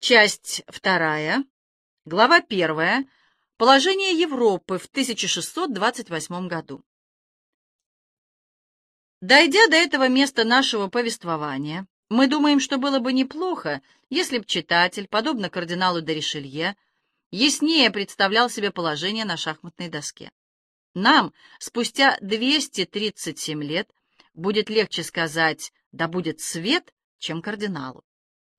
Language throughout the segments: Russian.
Часть вторая, глава первая, положение Европы в 1628 году. Дойдя до этого места нашего повествования, мы думаем, что было бы неплохо, если б читатель, подобно кардиналу де яснее представлял себе положение на шахматной доске. Нам, спустя 237 лет, будет легче сказать «да будет свет», чем кардиналу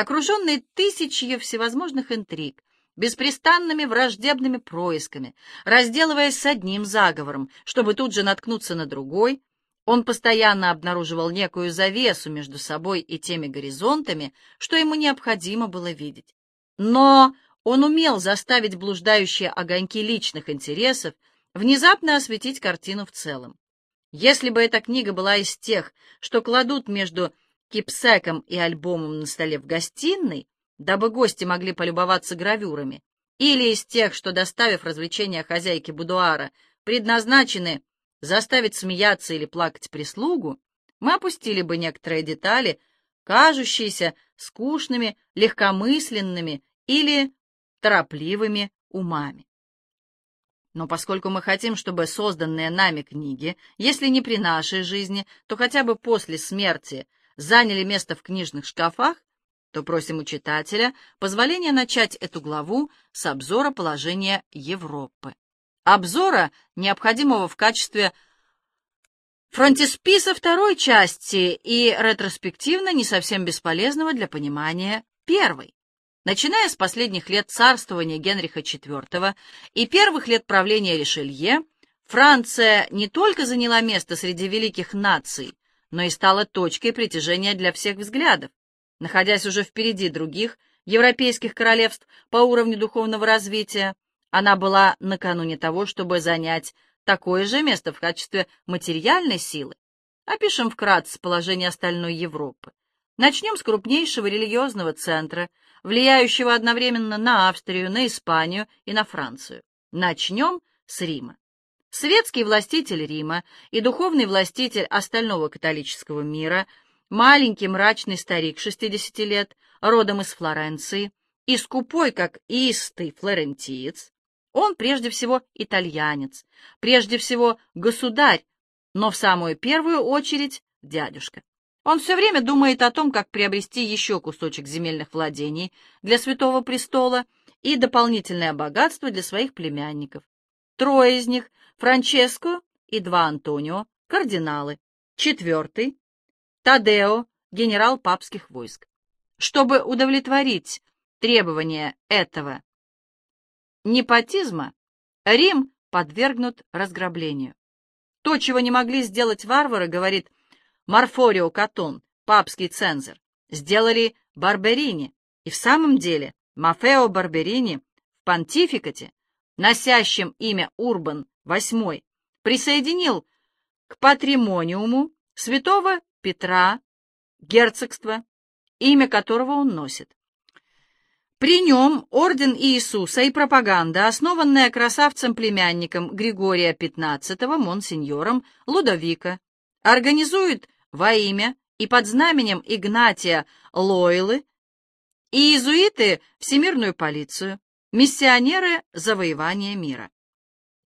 окруженный тысячью всевозможных интриг, беспрестанными враждебными происками, разделываясь с одним заговором, чтобы тут же наткнуться на другой, он постоянно обнаруживал некую завесу между собой и теми горизонтами, что ему необходимо было видеть. Но он умел заставить блуждающие огоньки личных интересов внезапно осветить картину в целом. Если бы эта книга была из тех, что кладут между кипсеком и альбомом на столе в гостиной, дабы гости могли полюбоваться гравюрами, или из тех, что, доставив развлечения хозяйки будуара, предназначены заставить смеяться или плакать прислугу, мы опустили бы некоторые детали, кажущиеся скучными, легкомысленными или торопливыми умами. Но поскольку мы хотим, чтобы созданные нами книги, если не при нашей жизни, то хотя бы после смерти, заняли место в книжных шкафах, то просим у читателя позволения начать эту главу с обзора положения Европы. Обзора, необходимого в качестве фронтисписа второй части и ретроспективно не совсем бесполезного для понимания первой. Начиная с последних лет царствования Генриха IV и первых лет правления Ришелье, Франция не только заняла место среди великих наций, но и стала точкой притяжения для всех взглядов. Находясь уже впереди других европейских королевств по уровню духовного развития, она была накануне того, чтобы занять такое же место в качестве материальной силы. Опишем вкратце положение остальной Европы. Начнем с крупнейшего религиозного центра, влияющего одновременно на Австрию, на Испанию и на Францию. Начнем с Рима. Светский властитель Рима и духовный властитель остального католического мира, маленький мрачный старик 60 лет, родом из Флоренции, и скупой, как истый флорентиец, он прежде всего итальянец, прежде всего государь, но в самую первую очередь дядюшка. Он все время думает о том, как приобрести еще кусочек земельных владений для Святого Престола и дополнительное богатство для своих племянников. Трое из них Франческо и два Антонио, кардиналы. Четвертый — Тадео, генерал папских войск. Чтобы удовлетворить требования этого непотизма, Рим подвергнут разграблению. То, чего не могли сделать варвары, говорит Марфорио Катон, папский цензор, сделали Барберини, и в самом деле Мафео Барберини в понтификате, носящем имя Урбан Восьмой. Присоединил к патримониуму святого Петра герцогство, имя которого он носит. При нем орден Иисуса и пропаганда, основанная красавцем-племянником Григория XV, монсеньором Лудовика, организует во имя и под знаменем Игнатия Лойлы и иезуиты Всемирную полицию, миссионеры завоевания мира.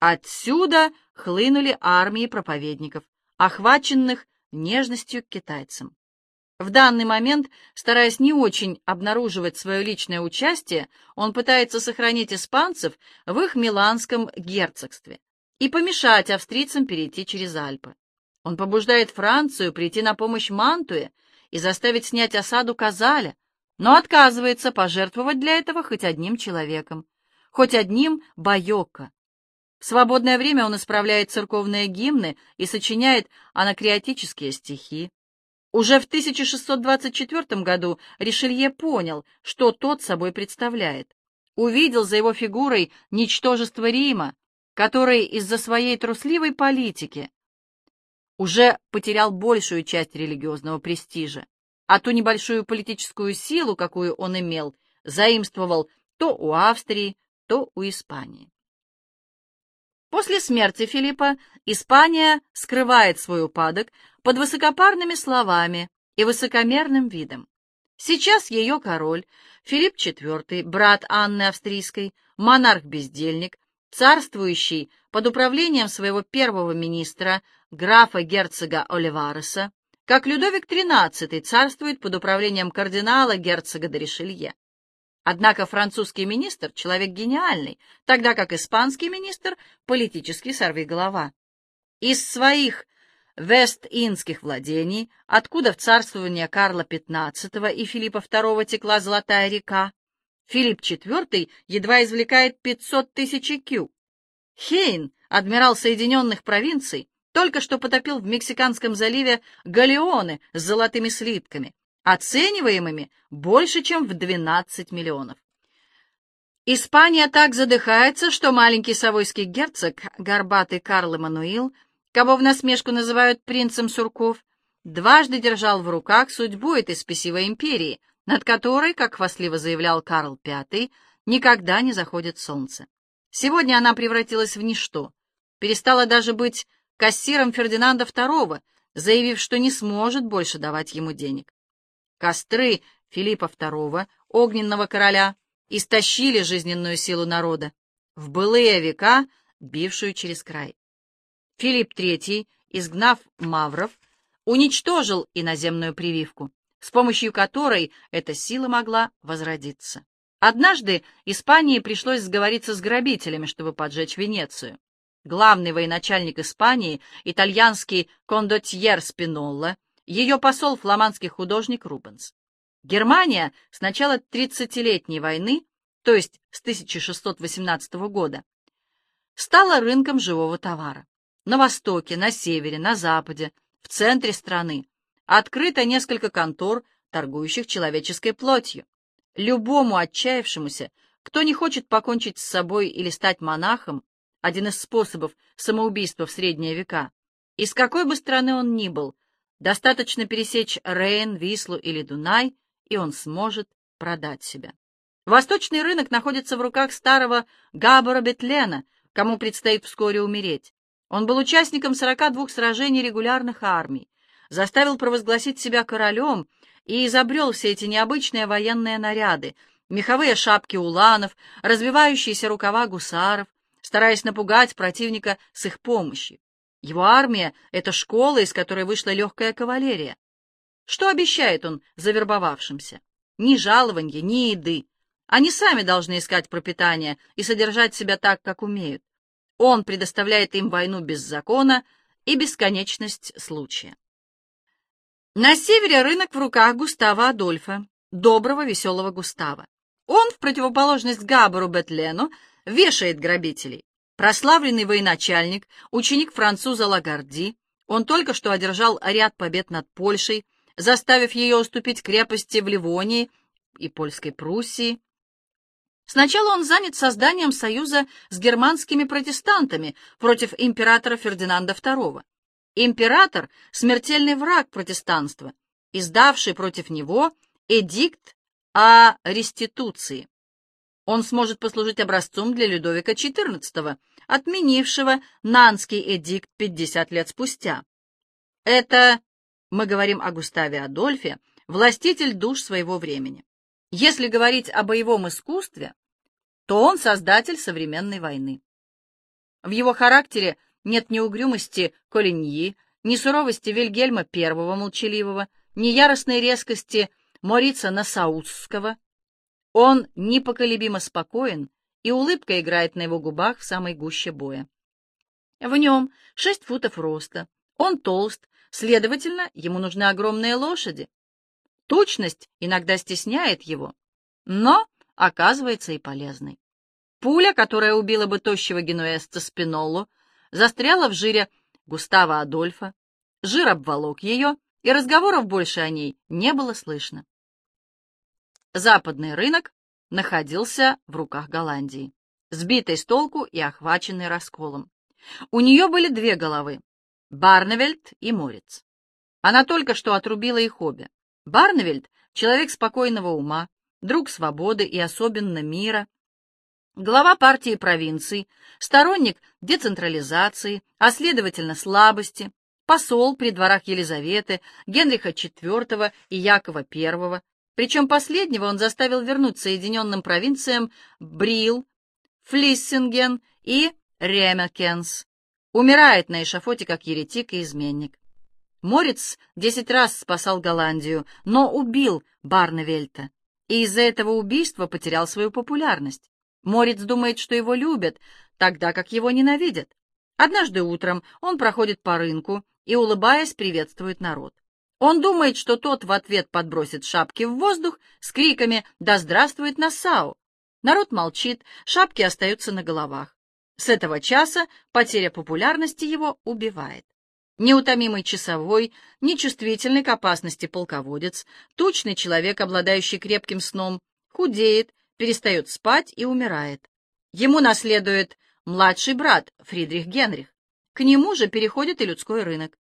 Отсюда хлынули армии проповедников, охваченных нежностью к китайцам. В данный момент, стараясь не очень обнаруживать свое личное участие, он пытается сохранить испанцев в их миланском герцогстве и помешать австрийцам перейти через Альпы. Он побуждает Францию прийти на помощь Мантуе и заставить снять осаду Казаля, но отказывается пожертвовать для этого хоть одним человеком, хоть одним Байокко, в свободное время он исправляет церковные гимны и сочиняет анакреатические стихи. Уже в 1624 году Ришелье понял, что тот собой представляет. Увидел за его фигурой ничтожество Рима, который из-за своей трусливой политики уже потерял большую часть религиозного престижа, а ту небольшую политическую силу, какую он имел, заимствовал то у Австрии, то у Испании. После смерти Филиппа Испания скрывает свой упадок под высокопарными словами и высокомерным видом. Сейчас ее король, Филипп IV, брат Анны Австрийской, монарх-бездельник, царствующий под управлением своего первого министра, графа-герцога Оливареса, как Людовик XIII царствует под управлением кардинала герцога де. Однако французский министр — человек гениальный, тогда как испанский министр — политический сорвиголова. Из своих Вест-Индских владений, откуда в царствование Карла XV и Филиппа II текла Золотая река, Филипп IV едва извлекает 500 тысяч кю. Хейн, адмирал Соединенных провинций, только что потопил в Мексиканском заливе галеоны с золотыми слитками, оцениваемыми больше, чем в 12 миллионов. Испания так задыхается, что маленький совойский герцог, горбатый Карл Эммануил, кого в насмешку называют принцем сурков, дважды держал в руках судьбу этой спесивой империи, над которой, как хвастливо заявлял Карл V, никогда не заходит солнце. Сегодня она превратилась в ничто, перестала даже быть кассиром Фердинанда II, заявив, что не сможет больше давать ему денег. Костры Филиппа II, огненного короля, истощили жизненную силу народа, в былые века бившую через край. Филипп III, изгнав мавров, уничтожил иноземную прививку, с помощью которой эта сила могла возродиться. Однажды Испании пришлось сговориться с грабителями, чтобы поджечь Венецию. Главный военачальник Испании, итальянский кондотьер Спинолла, ее посол фламандский художник Рубенс. Германия с начала тридцатилетней войны, то есть с 1618 года, стала рынком живого товара. На востоке, на севере, на западе, в центре страны открыто несколько контор, торгующих человеческой плотью. Любому отчаявшемуся, кто не хочет покончить с собой или стать монахом, один из способов самоубийства в средние века, из какой бы страны он ни был, достаточно пересечь Рейн, Вислу или Дунай, и он сможет продать себя. Восточный рынок находится в руках старого Габора Бетлена, кому предстоит вскоре умереть. Он был участником 42 сражений регулярных армий, заставил провозгласить себя королем и изобрел все эти необычные военные наряды, меховые шапки уланов, развивающиеся рукава гусаров, стараясь напугать противника с их помощью. Его армия — это школа, из которой вышла легкая кавалерия. Что обещает он завербовавшимся? Ни жалованья, ни еды. Они сами должны искать пропитание и содержать себя так, как умеют. Он предоставляет им войну без закона и бесконечность случая. На севере рынок в руках Густава Адольфа, доброго, веселого Густава. Он, в противоположность Габару Бетлену, вешает грабителей. Прославленный военачальник, ученик француза Лагарди, он только что одержал ряд побед над Польшей, заставив ее уступить крепости в Ливонии и Польской Пруссии. Сначала он занят созданием союза с германскими протестантами против императора Фердинанда II. Император — смертельный враг протестанства, издавший против него эдикт о реституции он сможет послужить образцом для Людовика XIV, отменившего Нанский эдикт 50 лет спустя. Это, мы говорим о Густаве Адольфе, властитель душ своего времени. Если говорить о боевом искусстве, то он создатель современной войны. В его характере нет ни угрюмости Колиньи, ни суровости Вильгельма I молчаливого, ни яростной резкости Морица Насаутского, он непоколебимо спокоен, и улыбка играет на его губах в самой гуще боя. В нем шесть футов роста, он толст, следовательно, ему нужны огромные лошади. Тучность иногда стесняет его, но оказывается и полезной. Пуля, которая убила бы тощего генуэзца Спиноллу, застряла в жире Густава Адольфа, жир обволок ее, и разговоров больше о ней не было слышно. Западный рынок находился в руках Голландии, сбитой с толку и охваченной расколом. У нее были две головы — Барневельд и Морец. Она только что отрубила их обе. Барневельд — человек спокойного ума, друг свободы и особенно мира, глава партии провинций, сторонник децентрализации, а следовательно слабости, посол при дворах Елизаветы, Генриха IV и Якова I, Причем последнего он заставил вернуть Соединенным провинциям Брил, Флиссинген и Ремекенс. Умирает на эшафоте как еретик и изменник. Морец десять раз спасал Голландию, но убил Барневельта, и из-за этого убийства потерял свою популярность. Морец думает, что его любят, тогда как его ненавидят. Однажды утром он проходит по рынку и, улыбаясь, приветствует народ. Он думает, что тот в ответ подбросит шапки в воздух с криками «Да здравствует Нассау!». Народ молчит, шапки остаются на головах. С этого часа потеря популярности его убивает. Неутомимый часовой, нечувствительный к опасности полководец, тучный человек, обладающий крепким сном, худеет, перестает спать и умирает. Ему наследует младший брат Фридрих Генрих. К нему же переходит и людской рынок.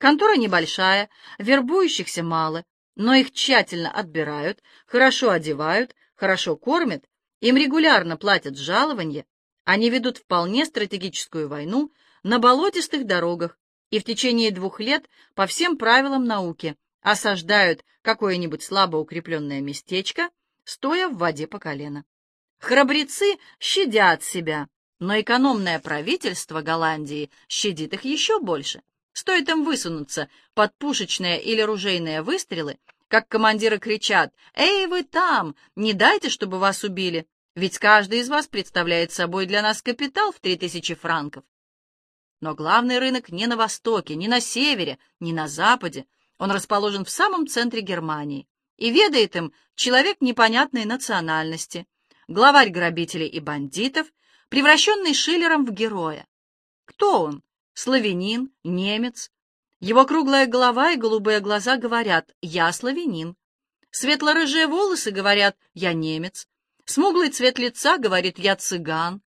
Контора небольшая, вербующихся мало, но их тщательно отбирают, хорошо одевают, хорошо кормят, им регулярно платят жалования, они ведут вполне стратегическую войну на болотистых дорогах и в течение двух лет по всем правилам науки осаждают какое-нибудь слабо укрепленное местечко, стоя в воде по колено. Храбрецы щадят себя, но экономное правительство Голландии щадит их еще больше. Стоит им высунуться под пушечные или ружейные выстрелы, как командиры кричат «Эй, вы там! Не дайте, чтобы вас убили! Ведь каждый из вас представляет собой для нас капитал в три тысячи франков!» Но главный рынок не на востоке, не на севере, не на западе. Он расположен в самом центре Германии и ведает им человек непонятной национальности, главарь грабителей и бандитов, превращенный Шиллером в героя. Кто он? Славянин? Немец? Его круглая голова и голубые глаза говорят «я славянин». Светло-рыжие волосы говорят «я немец». Смуглый цвет лица говорит «я цыган».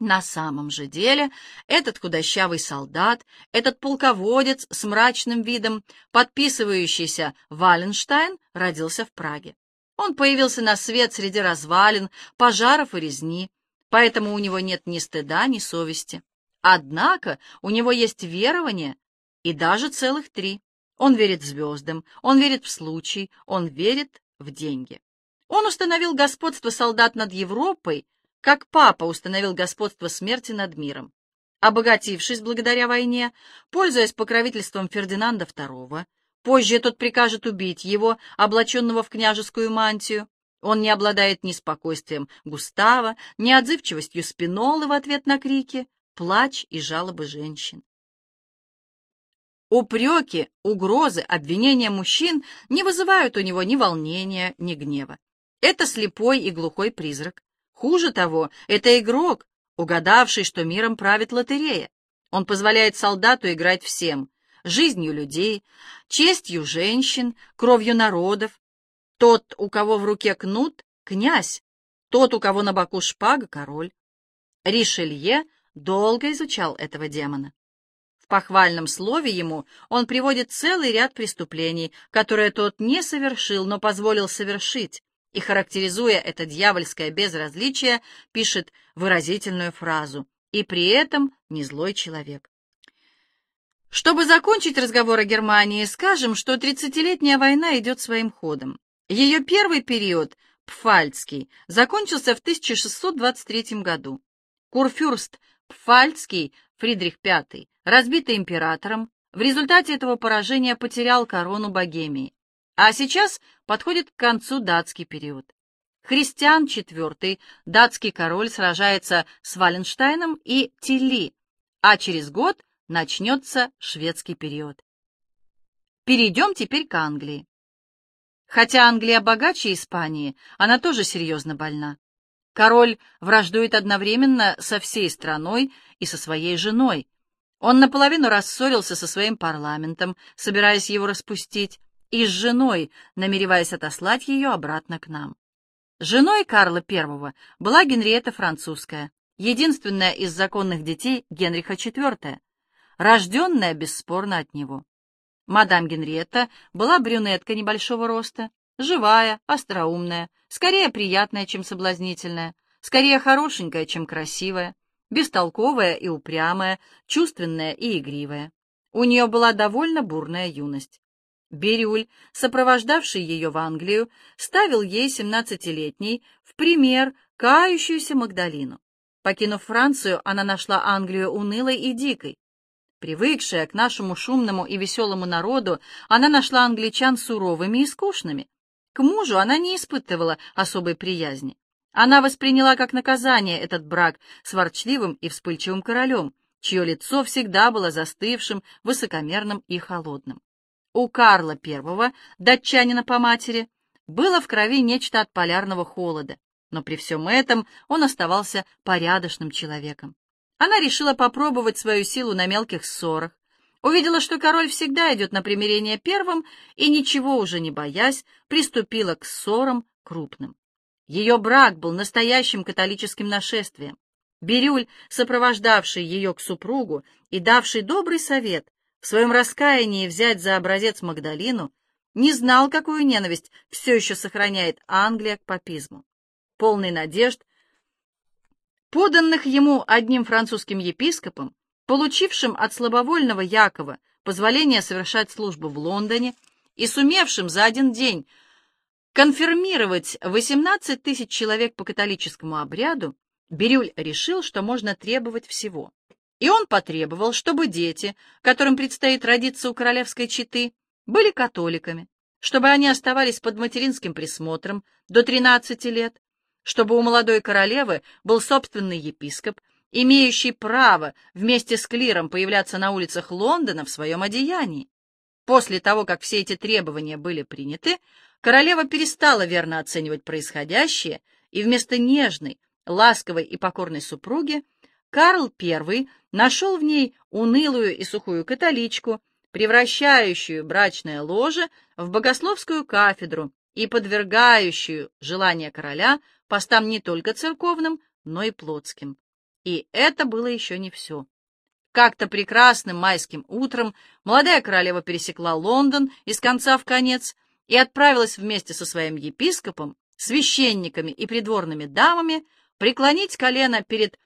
На самом же деле этот худощавый солдат, этот полководец с мрачным видом, подписывающийся Валенштайн, родился в Праге. Он появился на свет среди развалин, пожаров и резни, поэтому у него нет ни стыда, ни совести. Однако у него есть верование, и даже целых три. Он верит звездам, он верит в случай, он верит в деньги. Он установил господство солдат над Европой, как папа установил господство смерти над миром. Обогатившись благодаря войне, пользуясь покровительством Фердинанда II, позже тот прикажет убить его, облаченного в княжескую мантию. Он не обладает ни спокойствием Густава, ни отзывчивостью Спинолы в ответ на крики, плач и жалобы женщин. Упреки, угрозы, обвинения мужчин не вызывают у него ни волнения, ни гнева. Это слепой и глухой призрак, Хуже того, это игрок, угадавший, что миром правит лотерея. Он позволяет солдату играть всем — жизнью людей, честью женщин, кровью народов. Тот, у кого в руке кнут — князь, тот, у кого на боку шпага — король. Ришелье долго изучал этого демона. В похвальном слове ему он приводит целый ряд преступлений, которые тот не совершил, но позволил совершить, и, характеризуя это дьявольское безразличие, пишет выразительную фразу «и при этом не злой человек». Чтобы закончить разговор о Германии, скажем, что тридцатилетняя война идет своим ходом. Ее первый период, Пфальцкий, закончился в 1623 году. Курфюрст Пфальцкий, Фридрих V, разбитый императором, в результате этого поражения потерял корону Богемии. А сейчас подходит к концу датский период. Христиан IV, датский король, сражается с Валенштайном и Тилли, а через год начнется шведский период. Перейдем теперь к Англии. Хотя Англия богаче Испании, она тоже серьезно больна. Король враждует одновременно со всей страной и со своей женой. Он наполовину рассорился со своим парламентом, собираясь его распустить, и с женой, намереваясь отослать ее обратно к нам. Женой Карла I была Генриетта Французская, единственная из законных детей Генриха IV, рожденная бесспорно от него. Мадам Генриетта была брюнетка небольшого роста, живая, остроумная, скорее приятная, чем соблазнительная, скорее хорошенькая, чем красивая, бестолковая и упрямая, чувственная и игривая. У нее была довольно бурная юность. Бирюль, сопровождавший ее в Англию, ставил ей, семнадцатилетней, в пример кающуюся Магдалину. Покинув Францию, она нашла Англию унылой и дикой. Привыкшая к нашему шумному и веселому народу, она нашла англичан суровыми и скучными. К мужу она не испытывала особой приязни. Она восприняла как наказание этот брак с ворчливым и вспыльчивым королем, чье лицо всегда было застывшим, высокомерным и холодным. У Карла I, датчанина по матери, было в крови нечто от полярного холода, но при всем этом он оставался порядочным человеком. Она решила попробовать свою силу на мелких ссорах, увидела, что король всегда идет на примирение первым, и, ничего уже не боясь, приступила к ссорам крупным. Ее брак был настоящим католическим нашествием. Бирюль, сопровождавший ее к супругу и давший добрый совет в своем раскаянии взять за образец Магдалину, не знал, какую ненависть все еще сохраняет Англия к папизму полный надежд, поданных ему одним французским епископом, получившим от слабовольного Якова позволение совершать службу в Лондоне и сумевшим за один день конфирмировать 18 тысяч человек по католическому обряду, Бирюль решил, что можно требовать всего. И он потребовал, чтобы дети, которым предстоит родиться у королевской четы, были католиками, чтобы они оставались под материнским присмотром до 13 лет, чтобы у молодой королевы был собственный епископ, имеющий право вместе с клиром появляться на улицах Лондона в своем одеянии. После того, как все эти требования были приняты, королева перестала верно оценивать происходящее, и вместо нежной, ласковой и покорной супруги Карл I нашел в ней унылую и сухую католичку, превращающую брачное ложе в богословскую кафедру и подвергающую желание короля постам не только церковным, но и плотским. И это было еще не все. Как-то прекрасным майским утром молодая королева пересекла Лондон из конца в конец и отправилась вместе со своим епископом, священниками и придворными дамами преклонить колено перед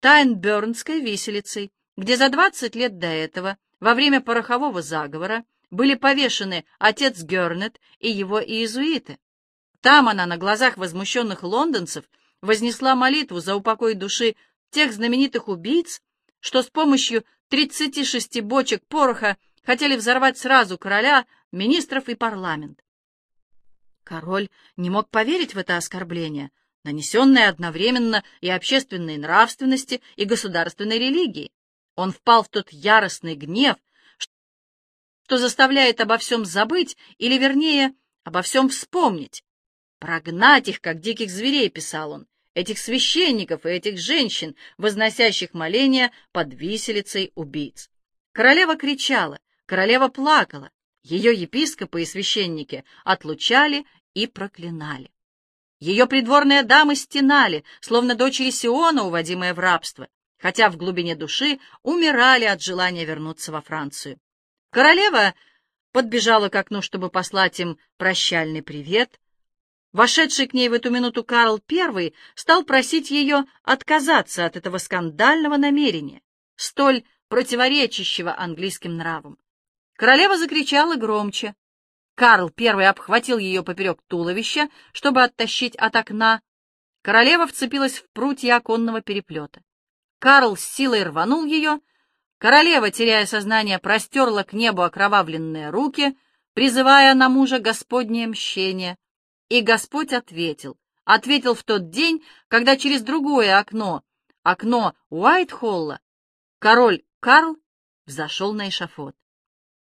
Тайнбернской виселицей, где за двадцать лет до этого, во время порохового заговора, были повешены отец Гернет и его иезуиты. Там она на глазах возмущенных лондонцев вознесла молитву за упокой души тех знаменитых убийц, что с помощью 36 бочек пороха хотели взорвать сразу короля, министров и парламент. Король не мог поверить в это оскорбление, нанесенное одновременно и общественной нравственности, и государственной религии. Он впал в тот яростный гнев, что заставляет обо всем забыть, или, вернее, обо всем вспомнить, Прогнать их, как диких зверей, писал он, этих священников и этих женщин, возносящих моления под виселицей убийц. Королева кричала, королева плакала, ее епископы и священники отлучали и проклинали. Ее придворные дамы стенали, словно дочери Сиона, уводимые в рабство, хотя в глубине души умирали от желания вернуться во Францию. Королева подбежала к окну, чтобы послать им прощальный привет, Вошедший к ней в эту минуту Карл I стал просить ее отказаться от этого скандального намерения, столь противоречащего английским нравам. Королева закричала громче. Карл I обхватил ее поперек туловища, чтобы оттащить от окна. Королева вцепилась в прутья оконного переплета. Карл с силой рванул ее. Королева, теряя сознание, простерла к небу окровавленные руки, призывая на мужа Господнее мщение. И Господь ответил, ответил в тот день, когда через другое окно, окно Уайтхолла, король Карл взошел на эшафот.